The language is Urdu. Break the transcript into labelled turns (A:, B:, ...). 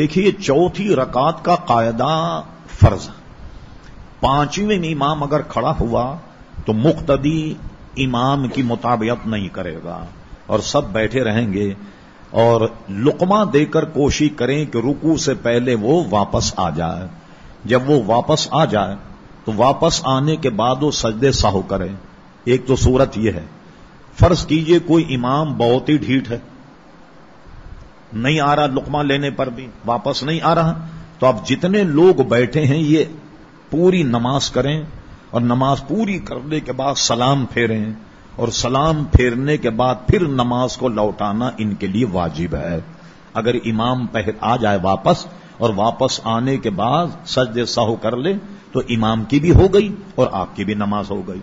A: دیکھیے چوتھی رکعت کا قاعدہ فرض پانچویں امام اگر کھڑا ہوا تو مقتدی امام کی مطابعت نہیں کرے گا اور سب بیٹھے رہیں گے اور لقمہ دے کر کوشش کریں کہ رکو سے پہلے وہ واپس آ جائے۔ جب وہ واپس آ جائے تو واپس آنے کے بعد وہ سجدے ساہو کرے۔ ایک تو صورت یہ ہے۔ فرض کیجیے کوئی امام بہت ہی ڈھیٹ ہے۔ نہیں آ رہا لقمہ لینے پر بھی، واپس نہیں آ رہا۔ تو اب جتنے لوگ بیٹھے ہیں، یہ پوری نماز کریں اور نماز پوری کرنے کے بعد سلام پھیریں۔ اور سلام پھیرنے کے بعد پھر نماز کو لوٹانا ان کے لیے واجب ہے۔ اگر امام پہل آ جائے واپس اور واپس آنے کے بعد سجد سہو کر لے، تو امام کی بھی ہو گئی اور آپ کی بھی نماز ہو گئی۔